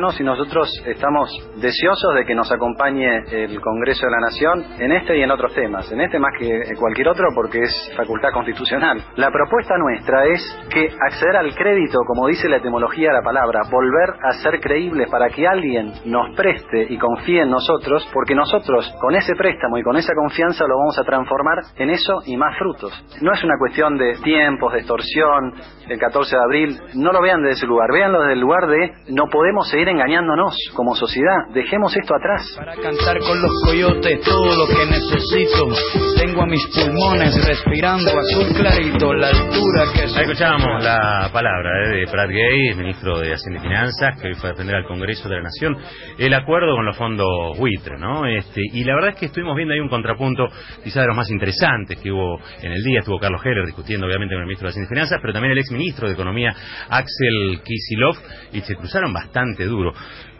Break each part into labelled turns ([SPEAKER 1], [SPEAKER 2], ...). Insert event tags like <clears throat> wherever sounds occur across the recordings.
[SPEAKER 1] manos y nosotros estamos deseosos de que nos acompañe el Congreso de la Nación en este y en otros temas. En este más que cualquier otro porque es facultad constitucional. La propuesta nuestra es que acceder al crédito, como dice la etimología de la palabra, volver a ser creíbles para que alguien nos preste y confíe en nosotros, porque nosotros con ese préstamo y con esa confianza lo vamos a transformar en eso y más frutos. No es una cuestión de tiempos, de extorsión, el 14 de abril, no lo vean desde ese lugar, véanlo desde el lugar de no podemos seguir engañándonos como sociedad, dejemos esto atrás.
[SPEAKER 2] Para cantar con los coyotes todo lo que necesito, tengo a mis pulmones respirando azul clarito, la altura que...
[SPEAKER 3] Ahí escuchábamos la palabra eh, de Prat Gay, ministro de Hacienda y Finanzas, que hoy fue a defender al Congreso de la Nación el acuerdo con los fondos buitre, ¿no? Este, y la verdad es que estuvimos viendo ahí un contrapunto quizás de los más interesantes que hubo en el día, estuvo Carlos Heller discutiendo obviamente con el ministro de Hacienda y Finanzas, pero también el ex ministro de Economía, Axel Kisilov, y se cruzaron bastante duro.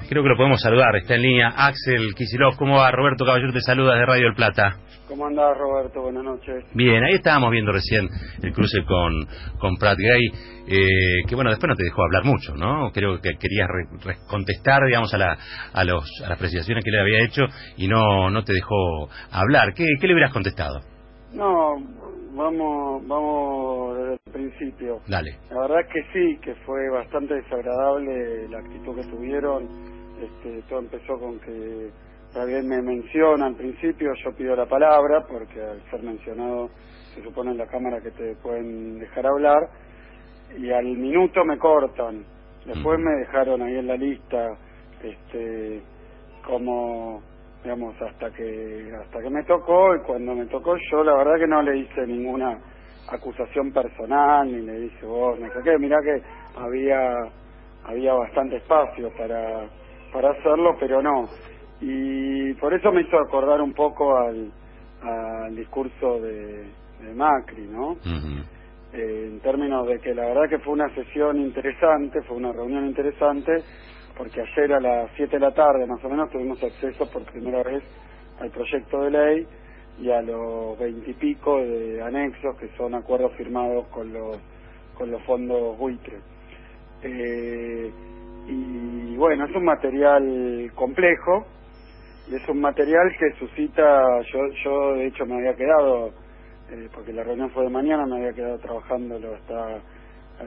[SPEAKER 3] Creo que lo podemos saludar, está en línea Axel Kisilov. ¿Cómo va? Roberto Caballero te saluda de Radio El Plata.
[SPEAKER 4] ¿Cómo andás, Roberto? Buenas noches.
[SPEAKER 3] Bien, ahí estábamos viendo recién el cruce con, con Pratt Gay, eh, que bueno, después no te dejó hablar mucho, ¿no? Creo que querías contestar, digamos, a, la, a, los, a las presentaciones que le había hecho y no, no te dejó hablar. ¿Qué, ¿Qué le hubieras contestado?
[SPEAKER 4] No, vamos, vamos desde el principio.
[SPEAKER 3] Dale.
[SPEAKER 4] La verdad es que sí, que fue bastante desagradable la actitud que tuvieron. Este, todo empezó con que también me menciona al principio, yo pido la palabra porque al ser mencionado se supone en la cámara que te pueden dejar hablar y al minuto me cortan. Después me dejaron ahí en la lista este como digamos hasta que hasta que me tocó y cuando me tocó yo la verdad que no le hice ninguna acusación personal ni le dije vos no sé qué. Mirá que había había bastante espacio para para hacerlo pero no. Y por eso me hizo acordar un poco al, al discurso de, de Macri no eh, en términos de que la verdad que fue una sesión interesante fue una reunión interesante porque ayer a las 7 de la tarde más o menos tuvimos acceso por primera vez al proyecto de ley y a los veintipico de anexos que son acuerdos firmados con los con los fondos buitre. Eh, y bueno, es un material complejo y es un material que suscita, yo, yo de hecho me había quedado, eh, porque la reunión fue de mañana, me había quedado trabajándolo hasta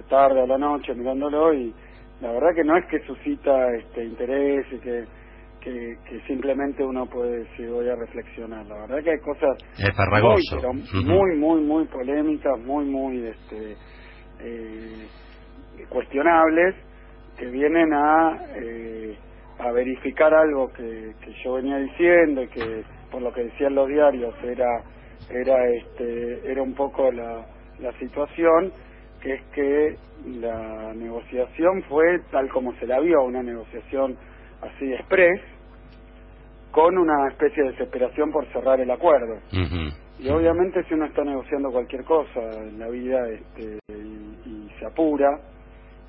[SPEAKER 4] tarde a la noche mirándolo y la verdad que no es que suscita este interés y que, que, que simplemente uno puede decir voy a reflexionar. La verdad que hay cosas muy, muy, muy, muy polémicas, muy, muy este, eh, cuestionables que vienen a, eh, a verificar algo que, que yo venía diciendo y que por lo que decían los diarios era era este era un poco la, la situación que es que la negociación fue tal como se la vio, una negociación así express, con una especie de desesperación por cerrar el acuerdo. Y obviamente si uno está negociando cualquier cosa en la vida este, y, se apura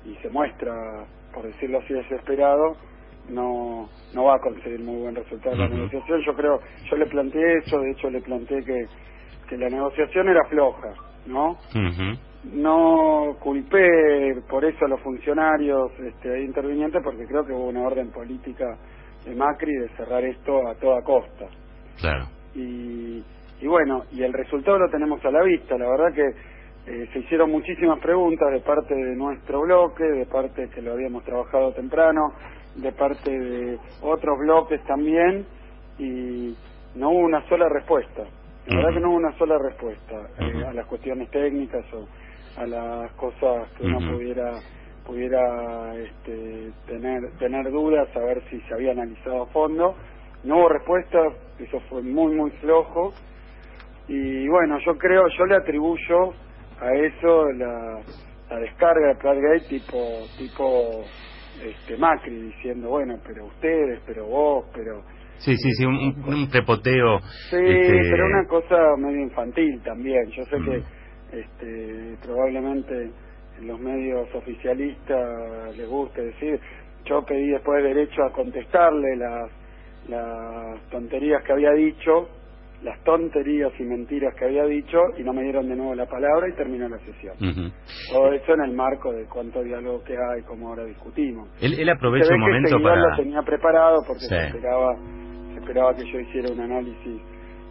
[SPEAKER 4] y se muestra, por decirlo así, desesperado, no no va a conseguir muy buen resultado la negociación. Yo creo, yo le planteé eso, de hecho le planteé que, que la negociación era floja, ¿no? No culpé por eso a los funcionarios este, intervinientes porque creo que hubo una orden política de Macri de cerrar esto a toda costa.
[SPEAKER 3] Claro.
[SPEAKER 4] Y, y bueno, y el resultado lo tenemos a la vista. La verdad que eh, se hicieron muchísimas preguntas de parte de nuestro bloque, de parte que lo habíamos trabajado temprano, de parte de otros bloques también, y no hubo una sola respuesta. La verdad que no hubo una sola respuesta eh, a las cuestiones técnicas o a las cosas que uno pudiera pudiera este, tener tener dudas, saber si se había analizado a fondo. No hubo respuesta, eso fue muy muy flojo. Y bueno, yo creo, yo le atribuyo a eso la, la descarga de Platgate tipo tipo este Macri diciendo, bueno, pero ustedes, pero vos, pero
[SPEAKER 3] Sí, sí, sí, un, un trepoteo.
[SPEAKER 4] Sí, este... pero una cosa medio infantil también. Yo sé que este, probablemente en los medios oficialistas les guste decir, yo pedí después derecho a contestarle las, las tonterías que había dicho, las tonterías y mentiras que había dicho y no me dieron de nuevo la palabra y terminó la sesión. Todo eso en el marco de cuánto diálogo que hay, como ahora discutimos.
[SPEAKER 3] Él, aprovecha un momento para...
[SPEAKER 4] lo tenía preparado porque se, esperaba, se esperaba que yo hiciera un análisis.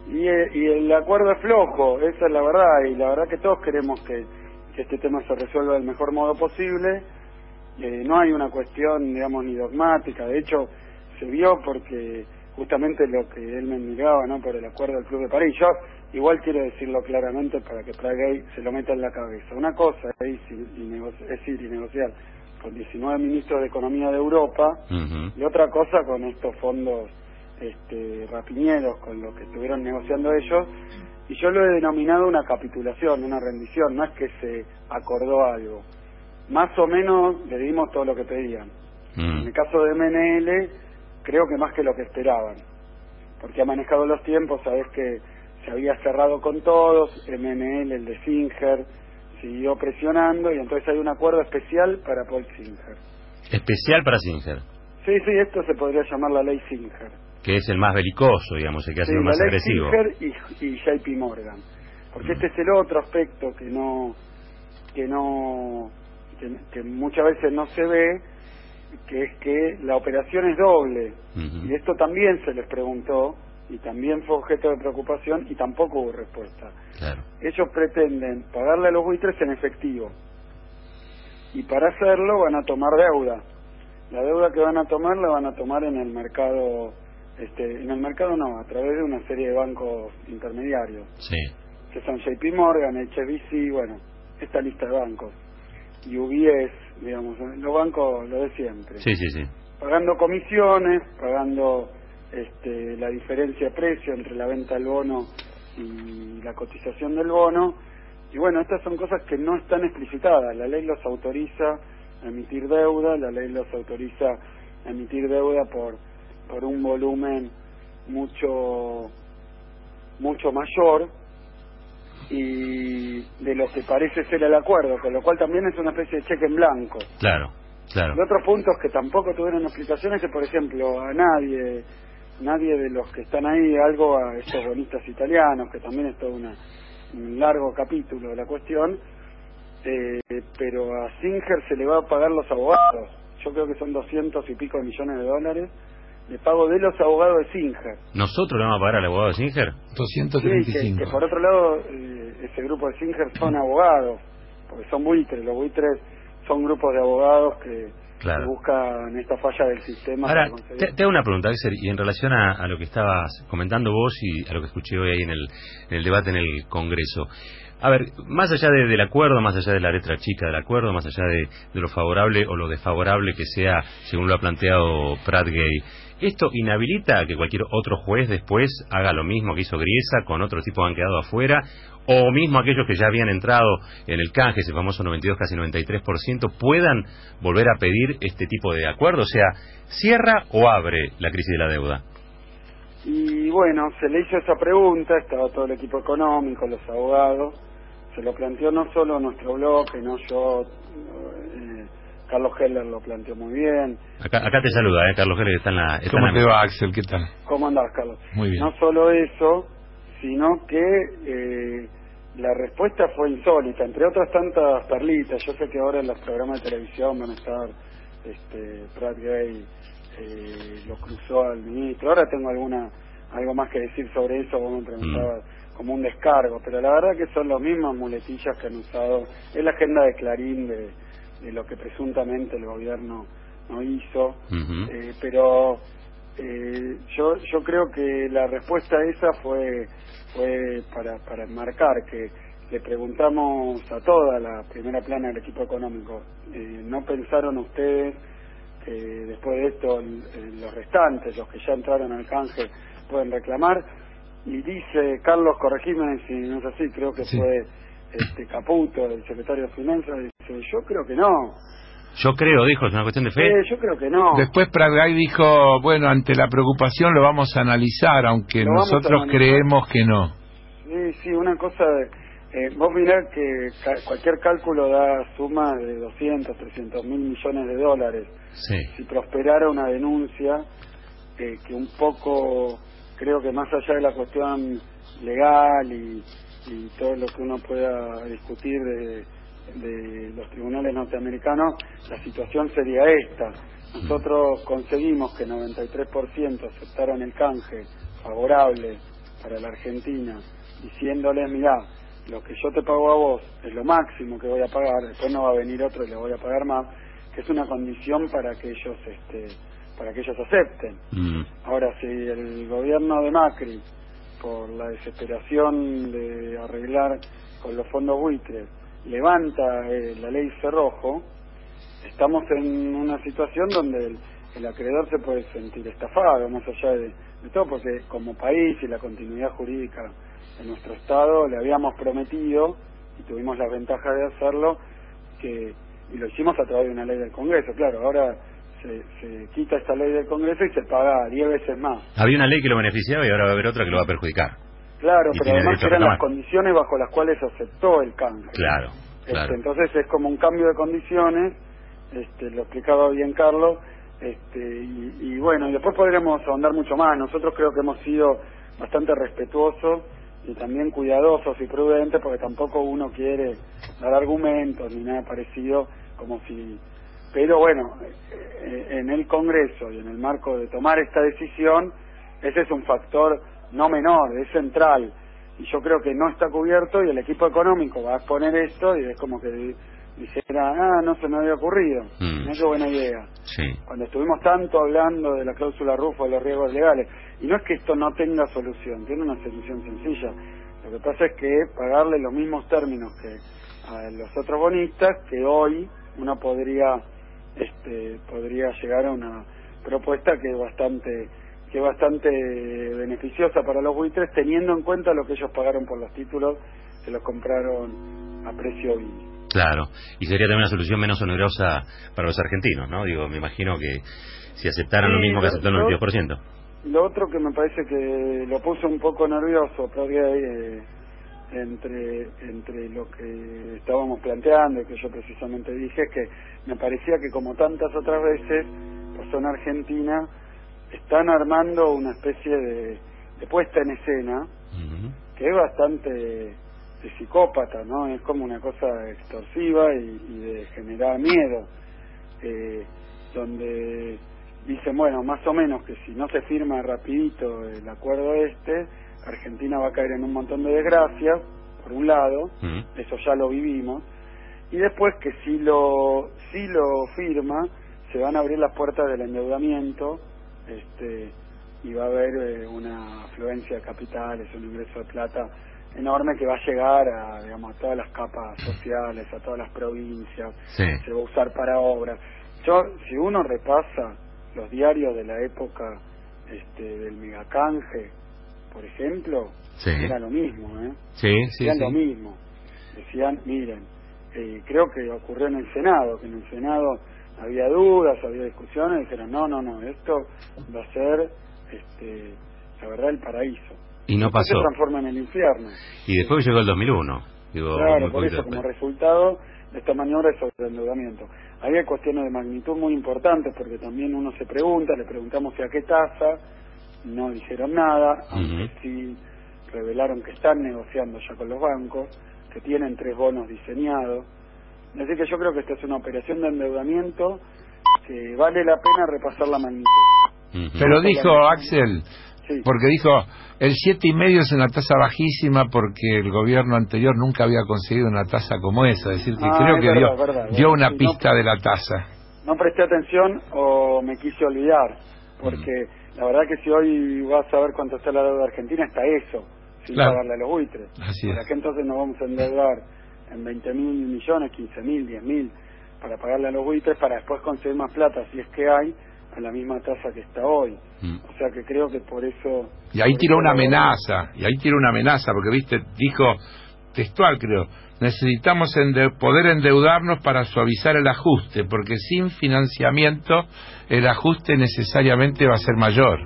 [SPEAKER 4] Y, eh, y el acuerdo es flojo, esa es la verdad, y la verdad que todos queremos que, que este tema se resuelva del mejor modo posible. Eh, no hay una cuestión, digamos, ni dogmática, de hecho, se vio porque justamente lo que él me indicaba, ¿no? Por el acuerdo del Club de París. Yo igual quiero decirlo claramente para que Prague se lo meta en la cabeza. Una cosa es ir y negociar con 19 ministros de Economía de Europa y otra cosa con estos fondos este, rapiñeros con los que estuvieron negociando ellos. Y yo lo he denominado una capitulación, una rendición, no es que se acordó algo. Más o menos le dimos todo lo que pedían. En el caso de MNL, creo que más que lo que esperaban, porque ha manejado los tiempos, sabes que se había cerrado con todos, MNL, el de Singer, siguió presionando y entonces hay un acuerdo especial para Paul Singer.
[SPEAKER 3] ¿Especial para Singer?
[SPEAKER 4] Sí, sí, esto se podría llamar la ley Singer.
[SPEAKER 3] Que es el más belicoso, digamos, el que ha sido más agresivo.
[SPEAKER 4] Y, y JP Morgan. Porque este es el otro aspecto que no, que no, que muchas veces no se ve, que es que la operación es doble. Y esto también se les preguntó y también fue objeto de preocupación y tampoco hubo respuesta. Ellos pretenden pagarle a los buitres en efectivo. Y para hacerlo van a tomar deuda. La deuda que van a tomar la van a tomar en el mercado, este, en el mercado no, a través de una serie de bancos intermediarios. Que son JP Morgan, HBC, bueno, esta lista de bancos. Y UBS, digamos, los bancos lo de siempre.
[SPEAKER 3] Sí, sí, sí.
[SPEAKER 4] Pagando comisiones, pagando este, la diferencia de precio entre la venta del bono y la cotización del bono. Y bueno, estas son cosas que no están explicitadas. La ley los autoriza a emitir deuda, la ley los autoriza a emitir deuda por, por un volumen mucho mucho mayor y de lo que parece ser el acuerdo, con lo cual también es una especie de cheque en blanco.
[SPEAKER 3] Claro, claro.
[SPEAKER 4] Y otros puntos que tampoco tuvieron explicaciones que, por ejemplo, a nadie, nadie de los que están ahí, algo a estos bonistas italianos, que también es todo una, un largo capítulo de la cuestión, eh, pero a Singer se le va a pagar los abogados. Yo creo que son doscientos y pico millones de dólares de pago de los abogados de Singer.
[SPEAKER 3] ¿Nosotros le vamos a pagar al abogado de Singer?
[SPEAKER 5] 235.
[SPEAKER 4] que, por otro lado, eh, ese grupo de Singer son abogados, porque son buitres. Los buitres son grupos de abogados que, buscan esta falla del sistema.
[SPEAKER 3] Ahora, te, hago una pregunta, y en relación a, lo que estabas comentando vos y a lo que escuché hoy ahí en el, en el debate en el Congreso. A ver, más allá del acuerdo, más allá de la letra chica del acuerdo, más allá de, de, lo favorable o lo desfavorable que sea, según lo ha planteado Pratt Gay, esto inhabilita que cualquier otro juez después haga lo mismo que hizo Griesa con otros tipos que han quedado afuera, o mismo aquellos que ya habían entrado en el canje, ese famoso 92, casi 93%, puedan volver a pedir este tipo de acuerdo. O sea, ¿cierra o abre la crisis de la deuda?
[SPEAKER 4] Y bueno, se le hizo esa pregunta, estaba todo el equipo económico, los abogados, se lo planteó no solo nuestro bloque, no yo, eh, Carlos Heller lo planteó muy bien.
[SPEAKER 3] Acá, acá te saluda, ¿eh? Carlos Heller, que está en la...
[SPEAKER 5] ¿Cómo te va, Axel? ¿Qué tal?
[SPEAKER 4] ¿Cómo andás, Carlos?
[SPEAKER 5] Muy bien.
[SPEAKER 4] No solo eso, sino que eh, la respuesta fue insólita, entre otras tantas perlitas. Yo sé que ahora en los programas de televisión van a estar este, Pratt Gay, eh, lo cruzó al ministro. Ahora tengo alguna algo más que decir sobre eso, vos me preguntabas mm. como un descargo, pero la verdad que son las mismas muletillas que han usado. Es la agenda de Clarín de de lo que presuntamente el gobierno no hizo, eh, pero eh, yo yo creo que la respuesta a esa fue fue para para enmarcar que le preguntamos a toda la primera plana del equipo económico eh, no pensaron ustedes que después de esto los restantes los que ya entraron al canje pueden reclamar y dice Carlos corregime si no es así creo que fue este Caputo el secretario de finanzas yo creo que no.
[SPEAKER 3] Yo creo, dijo, es una cuestión de fe.
[SPEAKER 4] yo creo que no.
[SPEAKER 5] Después Pradgay dijo, bueno, ante la preocupación lo vamos a analizar, aunque nosotros creemos que no.
[SPEAKER 4] Sí, sí, una cosa, eh, vos mirá que cualquier cálculo da suma de 200, 300 mil millones de dólares.
[SPEAKER 3] Sí.
[SPEAKER 4] Si prosperara una denuncia eh, que un poco creo que más allá de la cuestión legal y, y todo lo que uno pueda discutir de, de los tribunales norteamericanos, la situación sería esta. Nosotros conseguimos que 93% aceptaran el canje favorable para la Argentina, diciéndoles, mirá, lo que yo te pago a vos es lo máximo que voy a pagar, después no va a venir otro y le voy a pagar más, que es una condición para que ellos este para que ellos acepten. Mm. Ahora, si el gobierno de Macri, por la desesperación de arreglar con los fondos buitres, levanta eh, la ley Cerrojo, estamos en una situación donde el, acreedor se puede sentir estafado, más allá de, de todo, porque como país y la continuidad jurídica de nuestro Estado le habíamos prometido, y tuvimos la ventaja de hacerlo, que y lo hicimos a través de una ley del Congreso. Claro, ahora se, quita esta ley del Congreso y se paga 10 veces más.
[SPEAKER 3] Había una ley que lo beneficiaba y ahora va a haber otra que lo va a perjudicar.
[SPEAKER 4] Claro, pero además eran las condiciones bajo las cuales aceptó el cambio.
[SPEAKER 3] Claro,
[SPEAKER 4] este, claro. entonces es como un cambio de condiciones, este, lo explicaba bien Carlos, este, y, y bueno, y después podremos ahondar mucho más. Nosotros creo que hemos sido bastante respetuosos y también cuidadosos y prudentes porque tampoco uno quiere dar argumentos ni nada parecido como si pero bueno eh, en el Congreso y en el marco de tomar esta decisión ese es un factor no menor es central y yo creo que no está cubierto y el equipo económico va a exponer esto y es como que dijera ah no se me había ocurrido mm. qué buena idea cuando estuvimos tanto hablando de la cláusula RUFO de los riesgos legales y no es que esto no tenga solución, tiene una solución sencilla. Lo que pasa es que pagarle los mismos términos que a los otros bonistas, que hoy uno podría este, podría llegar a una propuesta que es bastante que es bastante beneficiosa para los buitres teniendo en cuenta lo que ellos pagaron por los títulos que los compraron a precio y
[SPEAKER 3] Claro, y sería también una solución menos onerosa para los argentinos, ¿no? Digo, me imagino que si aceptaran lo mismo que aceptaron el 22%.
[SPEAKER 4] Lo otro que me parece que lo puso un poco nervioso todavía eh, entre, entre lo que estábamos planteando y que yo precisamente dije es que me parecía que como tantas otras veces en Argentina, están armando una especie de, puesta en escena que es bastante de psicópata, ¿no? Es como una cosa extorsiva y, de generar miedo, eh, donde dicen, bueno, más o menos que si no se firma rapidito el acuerdo este, Argentina va a caer en un montón de desgracias, por un lado, eso ya lo vivimos, y después que si lo, si lo firma, se van a abrir las puertas del endeudamiento, este, y va a haber eh, una afluencia de capitales, un ingreso de plata enorme que va a llegar a, digamos, a todas las capas sociales, a todas las provincias, se va a usar para obras. Yo, si uno repasa los diarios de la época este, del megacanje, por ejemplo, era lo mismo, ¿eh?
[SPEAKER 3] Sí,
[SPEAKER 4] Decían lo mismo. Decían, miren, eh, creo que ocurrió en el Senado, que en el Senado había dudas, había discusiones, dijeron, no, no, no, esto va a ser, este, la verdad, el paraíso.
[SPEAKER 3] Y no pasó.
[SPEAKER 4] Se transforma en el infierno.
[SPEAKER 3] Y después llegó el 2001.
[SPEAKER 4] Digo, claro, por eso, como resultado de esta maniobra es sobre el endeudamiento. Ahí hay cuestiones de magnitud muy importantes porque también uno se pregunta, le preguntamos si a qué tasa, no dijeron nada, aunque sí revelaron que están negociando ya con los bancos, que tienen tres bonos diseñados. Así que yo creo que esta es una operación de endeudamiento que vale la pena repasar la magnitud.
[SPEAKER 5] Pero dijo Axel, porque dijo, el siete y medio es una tasa bajísima porque el gobierno anterior nunca había conseguido una tasa como esa. Es decir, que ah, creo que dio, una pista de la tasa.
[SPEAKER 4] No presté atención o me quise olvidar, porque la verdad que si hoy vas a ver cuánto está la deuda argentina, está eso, sin pagarle a los buitres.
[SPEAKER 5] Así
[SPEAKER 4] ¿Para qué entonces nos vamos a endeudar en 20 mil millones, 15 mil, 10 mil, para pagarle a los buitres, para después conseguir más plata, si es que hay, a la misma tasa que está hoy. Mm. O sea que creo que por eso...
[SPEAKER 5] Y ahí tiró una amenaza, y ahí tiró una amenaza, porque viste, dijo textual creo, necesitamos poder endeudarnos para suavizar el ajuste, porque sin financiamiento el ajuste necesariamente va a ser mayor.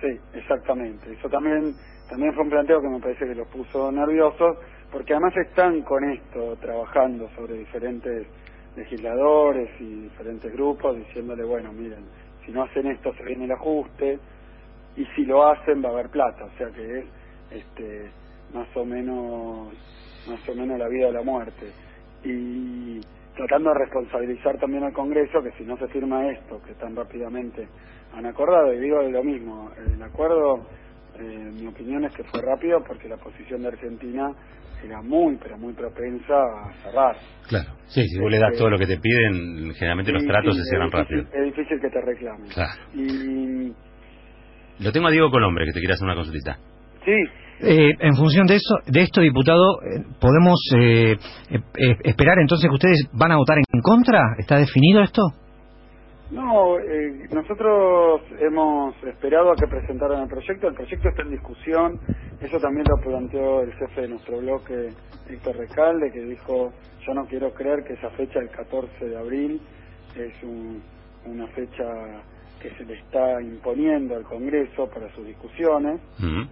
[SPEAKER 4] Sí, exactamente. Eso también, también fue un planteo que me parece que los puso nerviosos, porque además están con esto trabajando sobre diferentes legisladores y diferentes grupos diciéndole, bueno, miren, si no hacen esto se viene el ajuste, y si lo hacen va a haber plata, o sea que es este, más o menos más o menos la vida o la muerte. Y tratando de responsabilizar también al Congreso que si no se firma esto, que tan rápidamente han acordado, y digo lo mismo, el acuerdo, eh, mi opinión es que fue rápido porque la posición de Argentina era muy, pero muy propensa a cerrar.
[SPEAKER 3] Claro, sí, si vos le das
[SPEAKER 4] Este,
[SPEAKER 3] todo lo que te piden, generalmente los tratos
[SPEAKER 4] sí,
[SPEAKER 3] se cierran rápido.
[SPEAKER 4] Es difícil que te reclamen.
[SPEAKER 3] Claro.
[SPEAKER 4] Y
[SPEAKER 3] Lo tengo a Diego Colombre, que te quiere hacer una consultita.
[SPEAKER 4] sí,
[SPEAKER 2] Eh, en función de eso, de esto, diputado, eh, podemos eh, eh, esperar entonces que ustedes van a votar en contra. ¿Está definido esto?
[SPEAKER 4] No, eh, nosotros hemos esperado a que presentaran el proyecto. El proyecto está en discusión. Eso también lo planteó el jefe de nuestro bloque, Héctor Recalde, que dijo, yo no quiero creer que esa fecha, el 14 de abril, es un- una fecha que se le está imponiendo al Congreso para sus discusiones.
[SPEAKER 3] Ujú.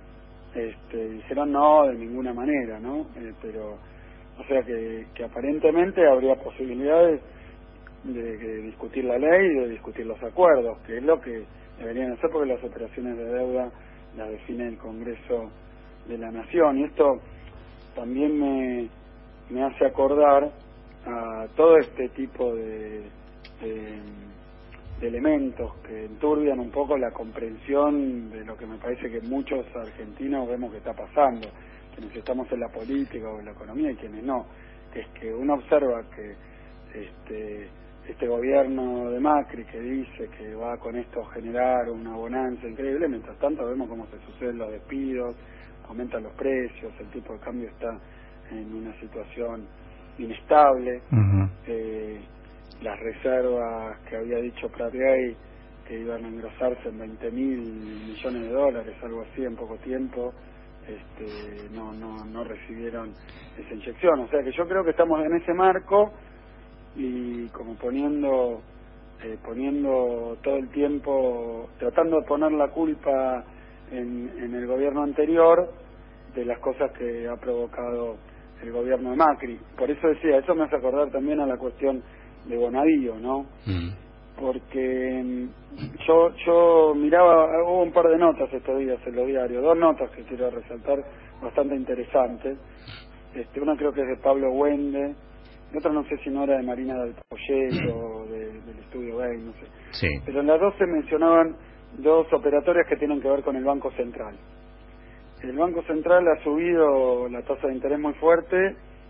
[SPEAKER 4] este, dijeron no de ninguna manera, ¿no? Eh, pero, o sea que, que aparentemente habría posibilidades de, de discutir la ley y de discutir los acuerdos, que es lo que deberían hacer porque las operaciones de deuda las define el Congreso de la Nación. Y esto también me, me hace acordar a todo este tipo de, de, de elementos que enturbian un poco la comprensión de lo que me parece que muchos argentinos vemos que está pasando, quienes estamos en la política o en la economía y quienes no, que es que uno observa que este este gobierno de Macri que dice que va con esto a generar una bonanza increíble, mientras tanto vemos cómo se suceden los despidos, aumentan los precios, el tipo de cambio está en una situación inestable, eh, las reservas que había dicho Prat Gay que iban a engrosarse en 20 mil millones de dólares, algo así en poco tiempo, este, no, no, no recibieron esa inyección. O sea que yo creo que estamos en ese marco y como poniendo eh, poniendo todo el tiempo, tratando de poner la culpa en, en el gobierno anterior de las cosas que ha provocado el gobierno de Macri. Por eso decía, eso me hace acordar también a la cuestión de Bonadío, ¿no?
[SPEAKER 3] Mm.
[SPEAKER 4] Porque mm, yo yo miraba, hubo un par de notas estos días en los diarios, dos notas que quiero resaltar bastante interesantes. Este, una creo que es de Pablo Wende, otra no sé si no era de Marina del Poyet <clears throat> o de- del Estudio Gay, no sé.
[SPEAKER 3] Sí.
[SPEAKER 4] Pero en las dos se mencionaban dos operatorias que tienen que ver con el Banco Central. El Banco Central ha subido la tasa de interés muy fuerte,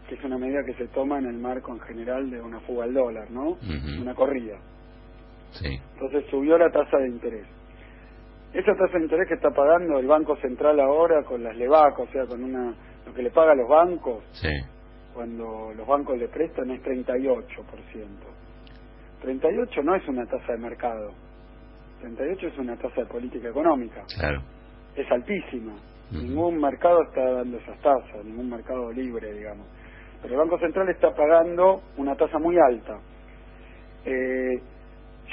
[SPEAKER 4] que es una medida que se toma en el marco en general de una fuga al dólar, ¿no? Una corrida.
[SPEAKER 3] Sí.
[SPEAKER 4] Entonces subió la tasa de interés. Esa tasa de interés que está pagando el Banco Central ahora con las LEVAC, o sea, con una lo que le paga a los bancos,
[SPEAKER 3] Sí.
[SPEAKER 4] Cuando los bancos le prestan es 38%. 38 no es una tasa de mercado. 38 es una tasa de política económica.
[SPEAKER 3] Claro.
[SPEAKER 4] Es altísima. Ningún mercado está dando esas tasas, ningún mercado libre, digamos. Pero el Banco Central está pagando una tasa muy alta. Eh,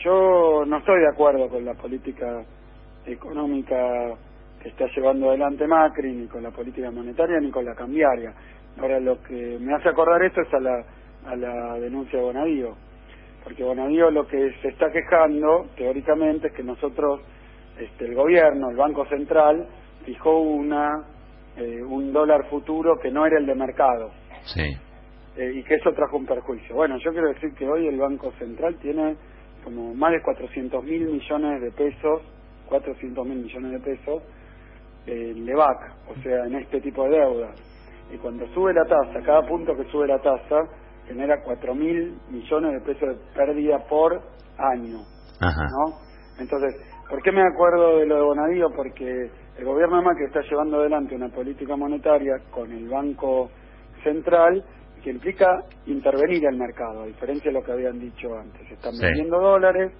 [SPEAKER 4] yo no estoy de acuerdo con la política económica que está llevando adelante Macri, ni con la política monetaria, ni con la cambiaria. Ahora, lo que me hace acordar esto es a la, a la denuncia de Bonadío, porque Bonadío lo que se está quejando, teóricamente, es que nosotros, este, el gobierno, el Banco Central, fijó una eh, un dólar futuro que no era el de mercado
[SPEAKER 3] Sí.
[SPEAKER 4] eh, y que eso trajo un perjuicio. Bueno, yo quiero decir que hoy el Banco Central tiene como más de 400 mil millones de pesos, 400 mil millones de pesos en LEVAC, o sea, en este tipo de deuda. Y cuando sube la tasa, cada punto que sube la tasa, genera 4 mil millones de pesos de pérdida por año.
[SPEAKER 3] Ajá.
[SPEAKER 4] ¿no? Entonces, ¿por qué me acuerdo de lo de Bonadío? Porque el gobierno de Macri está llevando adelante una política monetaria con el Banco Central que implica intervenir el mercado, a diferencia de lo que habían dicho antes. Están
[SPEAKER 3] Sí.
[SPEAKER 4] vendiendo dólares,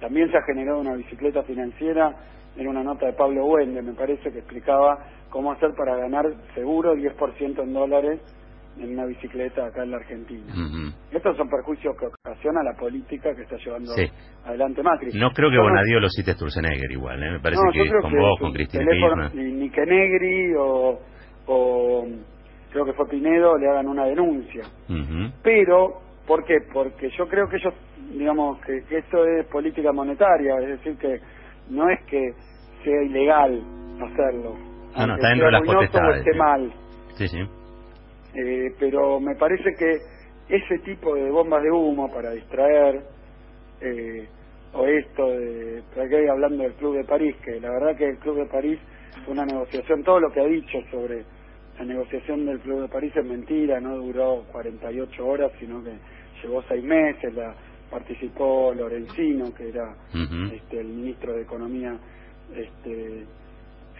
[SPEAKER 4] también se ha generado una bicicleta financiera, en una nota de Pablo Wende, me parece, que explicaba cómo hacer para ganar seguro 10% en dólares en una bicicleta acá en la Argentina. Estos son perjuicios que ocasiona la política que está llevando
[SPEAKER 3] Sí.
[SPEAKER 4] adelante Macri.
[SPEAKER 3] No creo que Bonadío lo cite Sturzenegger igual, ¿eh? Me parece
[SPEAKER 4] no,
[SPEAKER 3] que con
[SPEAKER 4] que
[SPEAKER 3] vos,
[SPEAKER 4] su
[SPEAKER 3] con Cristina
[SPEAKER 4] teléfono,
[SPEAKER 3] Kirchner.
[SPEAKER 4] ni, que Negri o, o creo que fue Pinedo le hagan una denuncia.
[SPEAKER 3] Ujú.
[SPEAKER 4] Pero, ¿por qué? Porque yo creo que ellos, digamos, que, que esto es política monetaria, es decir, que no es que sea ilegal hacerlo.
[SPEAKER 3] No, no,
[SPEAKER 4] Aunque
[SPEAKER 3] está dentro de las potestades,
[SPEAKER 4] esté
[SPEAKER 3] sí.
[SPEAKER 4] mal.
[SPEAKER 3] Sí, sí.
[SPEAKER 4] Eh, pero me parece que ese tipo de bombas de humo para distraer, eh, o esto de, por aquí hablando del Club de París, que la verdad que el Club de París fue una negociación, todo lo que ha dicho sobre la negociación del Club de París es mentira, no duró 48 horas, sino que llevó seis meses, la participó Lorenzino, que era este, el ministro de Economía este,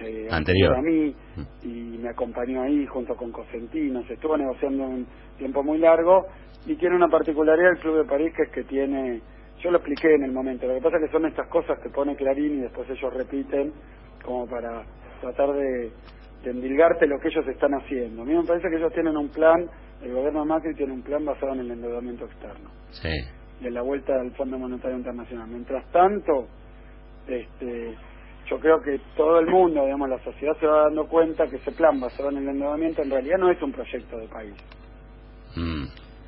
[SPEAKER 4] eh,
[SPEAKER 3] Anterior.
[SPEAKER 4] a mí y me acompañó ahí junto con Cosentino, se estuvo negociando un tiempo muy largo y tiene una particularidad el Club de París que es que tiene, yo lo expliqué en el momento, lo que pasa es que son estas cosas que pone Clarín y después ellos repiten como para tratar de, de endilgarte lo que ellos están haciendo. A mí me parece que ellos tienen un plan, el gobierno de Macri tiene un plan basado en el endeudamiento externo
[SPEAKER 3] Sí.
[SPEAKER 4] De la vuelta del Fondo Monetario Internacional. Mientras tanto, este, yo creo que todo el mundo, digamos, la sociedad se va dando cuenta que ese plan basado en el endeudamiento en realidad no es un proyecto de país.
[SPEAKER 3] Mm.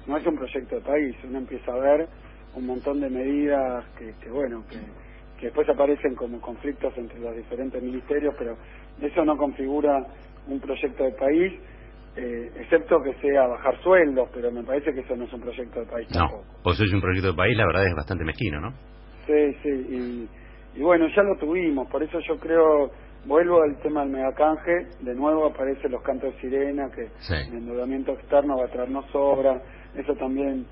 [SPEAKER 4] No es un proyecto de país. Uno empieza a ver un montón de medidas que, que bueno, que, que después aparecen como conflictos entre los diferentes ministerios, pero eso no configura un proyecto de país, eh, excepto que sea bajar sueldos, pero me parece que eso no es un proyecto de país
[SPEAKER 3] No,
[SPEAKER 4] tampoco.
[SPEAKER 3] pues es un proyecto de país, la verdad es bastante mezquino, ¿no?
[SPEAKER 4] Sí, sí, y, y bueno, ya lo tuvimos, por eso yo creo, vuelvo al tema del megacanje, de nuevo aparecen los cantos de sirena, que
[SPEAKER 3] Sí.
[SPEAKER 4] el endeudamiento externo va a traernos obra, eso también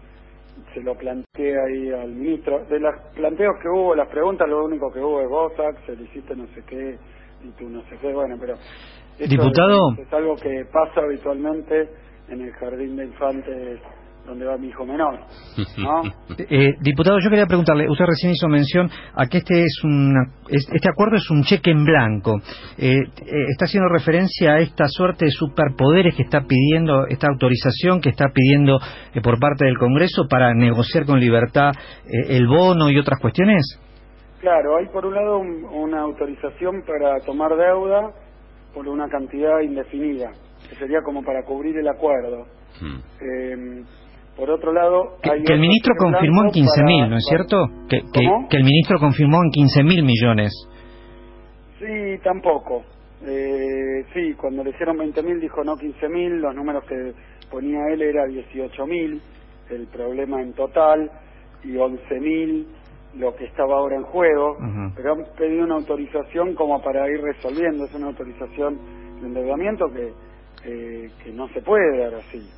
[SPEAKER 4] se lo planteé ahí al ministro. De los planteos que hubo, las preguntas, lo único que hubo es vos, Axel, hiciste no sé qué, y tú no sé qué, bueno, pero... eso
[SPEAKER 2] Diputado.
[SPEAKER 4] Es, es algo que pasa habitualmente en el jardín de infantes donde va mi hijo menor, ¿no? <laughs>
[SPEAKER 2] Eh, diputado, yo quería preguntarle, usted recién hizo mención a que este es una, es- este acuerdo es un cheque en blanco. Eh, eh, ¿Está haciendo referencia a esta suerte de superpoderes que está pidiendo, esta autorización que está pidiendo eh, por parte del Congreso para negociar con libertad eh, el bono y otras cuestiones?
[SPEAKER 4] Claro, hay por un lado un- una autorización para tomar deuda por una cantidad indefinida, que sería como para cubrir el acuerdo.
[SPEAKER 3] Mm.
[SPEAKER 4] Eh, por otro lado,
[SPEAKER 2] Que,
[SPEAKER 4] hay
[SPEAKER 2] que el ministro confirmó en
[SPEAKER 4] blanco
[SPEAKER 2] 15.000,
[SPEAKER 4] para-
[SPEAKER 2] ¿no es cierto? Que, que-
[SPEAKER 4] ¿Cómo?
[SPEAKER 2] que el ministro confirmó en 15.000 millones.
[SPEAKER 4] Sí, tampoco. Eh, sí, cuando le hicieron 20.000 dijo no 15.000, los números que ponía él era 18.000, el problema en total, y 11.000 lo que estaba ahora en juego, pero han pedido una autorización como para ir resolviendo, es una autorización de endeudamiento que, eh, que no se puede dar así.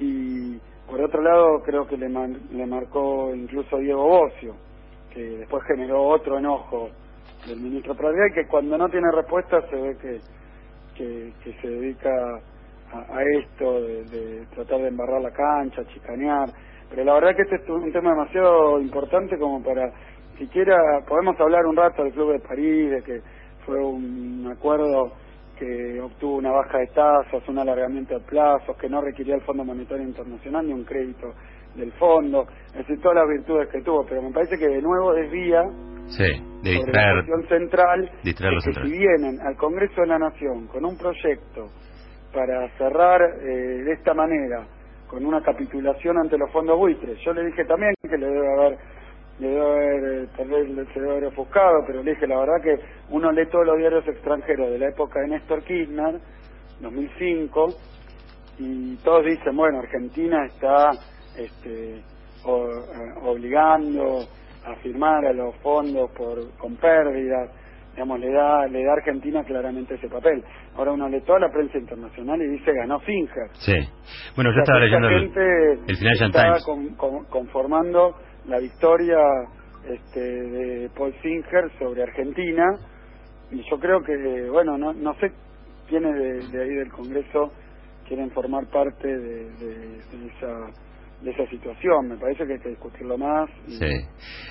[SPEAKER 4] Y por otro lado creo que le, man- le marcó incluso Diego Bocio, que después generó otro enojo del ministro Pradera que cuando no tiene respuesta se ve que, que, que se dedica a, a esto de, de tratar de embarrar la cancha, chicanear. Pero la verdad que este es un tema demasiado importante como para, siquiera podemos hablar un rato del Club de París, de que fue un acuerdo que obtuvo una baja de tasas, un alargamiento de plazos, que no requería el Fondo Monetario Internacional ni un crédito del fondo, es decir, todas las virtudes que tuvo, pero me parece que de nuevo desvía
[SPEAKER 3] Sí, de
[SPEAKER 4] sobre la
[SPEAKER 3] distraer.
[SPEAKER 4] cuestión central,
[SPEAKER 3] distraer
[SPEAKER 4] de que
[SPEAKER 3] central.
[SPEAKER 4] si vienen al Congreso de la Nación con un proyecto para cerrar eh, de esta manera, con una capitulación ante los fondos buitres, yo le dije también que le debe haber, le debe haber, eh, tal vez se debe haber ofuscado, pero le dije la verdad que uno lee todos los diarios extranjeros de la época de Néstor Kirchner, 2005, y todos dicen, bueno, Argentina está este, eh, obligando a firmar a los fondos por con pérdidas, digamos, le da, le da Argentina claramente ese papel. Ahora uno lee toda la prensa internacional y dice, ganó Singer.
[SPEAKER 3] Sí. Bueno, yo
[SPEAKER 4] O sea,
[SPEAKER 3] estaba leyendo
[SPEAKER 4] esta
[SPEAKER 3] el,
[SPEAKER 4] gente
[SPEAKER 3] el Financial
[SPEAKER 4] está
[SPEAKER 3] Times.
[SPEAKER 4] con- con- conformando la victoria este, de Paul Singer sobre Argentina y yo creo que, bueno, no, no sé quiénes de, de ahí del Congreso quieren formar parte de, de- de esa de esa situación. Me parece que hay que discutirlo más. y-
[SPEAKER 3] Sí.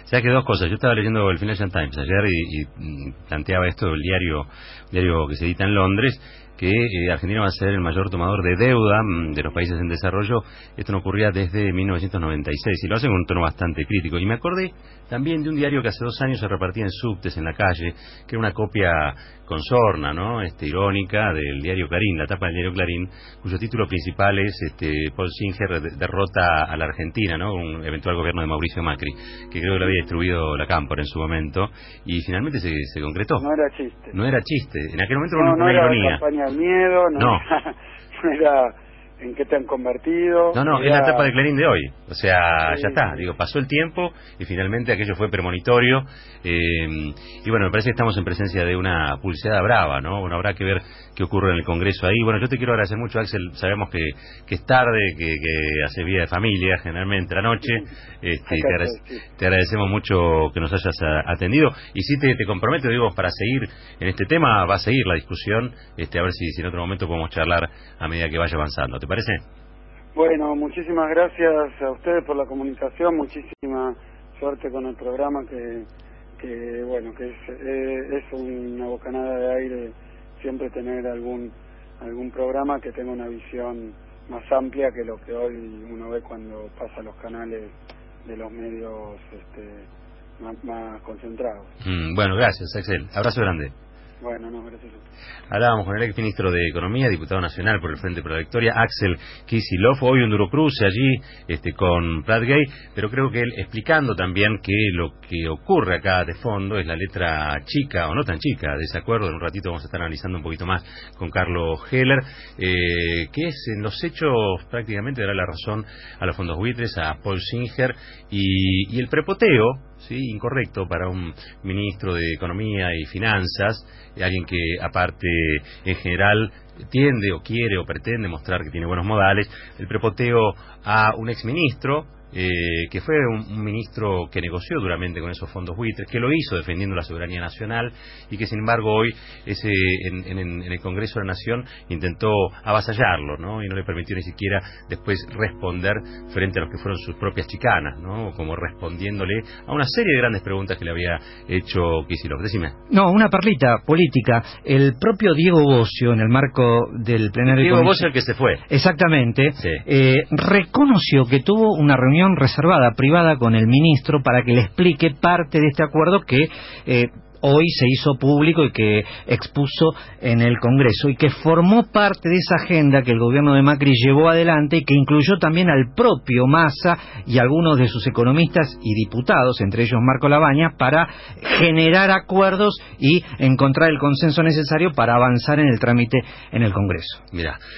[SPEAKER 3] O sea que dos cosas. Yo estaba leyendo el Financial Times ayer y, y, mm, planteaba esto del diario, diario que se edita en Londres, que eh, Argentina va a ser el mayor tomador de deuda mm, de los países en desarrollo. Esto no ocurría desde 1996 y lo hacen con un tono bastante crítico. Y me acordé también de un diario que hace dos años se repartía en subtes en la calle, que era una copia con sorna, ¿no? Este, irónica del diario Clarín, la tapa del diario Clarín, cuyo título principal es este, Paul Singer derrota a la Argentina, ¿no? Un eventual gobierno de Mauricio Macri, que creo que lo había distribuido la Cámpora en su momento, y finalmente se, se concretó.
[SPEAKER 4] No era chiste.
[SPEAKER 3] No era chiste. En aquel momento
[SPEAKER 4] No,
[SPEAKER 3] era
[SPEAKER 4] no
[SPEAKER 3] una
[SPEAKER 4] era
[SPEAKER 3] ironía.
[SPEAKER 4] Miedo, no,
[SPEAKER 3] No.
[SPEAKER 4] Era, <laughs> no era en qué te han convertido.
[SPEAKER 3] No, no, es la etapa de Clarín de hoy. O sea,
[SPEAKER 4] Sí.
[SPEAKER 3] ya está. Digo, pasó el tiempo y finalmente aquello fue premonitorio. eh, y bueno, me parece que estamos en presencia de una pulseada brava, ¿no? Bueno, habrá que ver qué ocurre en el Congreso ahí. Bueno, yo te quiero agradecer mucho, Axel. Sabemos que, que es tarde, que, que hace vida de familia generalmente la noche. Este, te,
[SPEAKER 4] Acá
[SPEAKER 3] agrade-
[SPEAKER 4] estoy, sí.
[SPEAKER 3] te agradecemos mucho que nos hayas a- atendido. Y sí te, te comprometo, digo, para seguir en este tema, va a seguir la discusión. Este, a ver si, si en otro momento podemos charlar a medida que vaya avanzando. ¿Te parece?
[SPEAKER 4] Bueno, muchísimas gracias a ustedes por la comunicación, muchísima suerte con el programa que, que bueno, que es, eh, es una bocanada de aire siempre tener algún algún programa que tenga una visión más amplia que lo que hoy uno ve cuando pasa los canales de los medios este, más, más concentrados.
[SPEAKER 3] Mm, bueno, gracias, Axel. Abrazo grande.
[SPEAKER 4] Bueno, no, gracias.
[SPEAKER 3] Hablábamos con el ex ministro de Economía, diputado nacional por el Frente por la Victoria, Axel Kicillof, hoy un duro cruce allí este, con Pratt Gay, pero creo que él explicando también que lo que ocurre acá de fondo es la letra chica o no tan chica de ese acuerdo, en un ratito vamos a estar analizando un poquito más con Carlos Heller, eh, que es en los hechos prácticamente dará la razón a los fondos buitres, a Paul Singer y, y el prepoteo, sí, incorrecto para un ministro de Economía y Finanzas, eh, alguien que aparte en general tiende o quiere o pretende mostrar que tiene buenos modales, el prepoteo a un exministro eh, que fue un, un ministro que negoció duramente con esos fondos buitres, que lo hizo defendiendo la soberanía nacional y que sin embargo hoy ese, en, en- en el Congreso de la Nación intentó avasallarlo ¿no? y no le permitió ni siquiera después responder frente a los que fueron sus propias chicanas, ¿no? como respondiéndole a una serie de grandes preguntas que le había hecho Kicillof. Decime.
[SPEAKER 2] No, una perlita política. El propio Diego Bocio, en el marco del plenario...
[SPEAKER 3] Diego vos el que se fue.
[SPEAKER 2] Exactamente.
[SPEAKER 3] Sí.
[SPEAKER 2] eh, reconoció que tuvo una reservada, privada con el ministro para que le explique parte de este acuerdo que eh, hoy se hizo público y que expuso en el Congreso y que formó parte de esa agenda que el gobierno de Macri llevó adelante y que incluyó también al propio Massa y algunos de sus economistas y diputados, entre ellos Marco Labaña, para generar acuerdos y encontrar el consenso necesario para avanzar en el trámite en el Congreso.
[SPEAKER 3] Mira,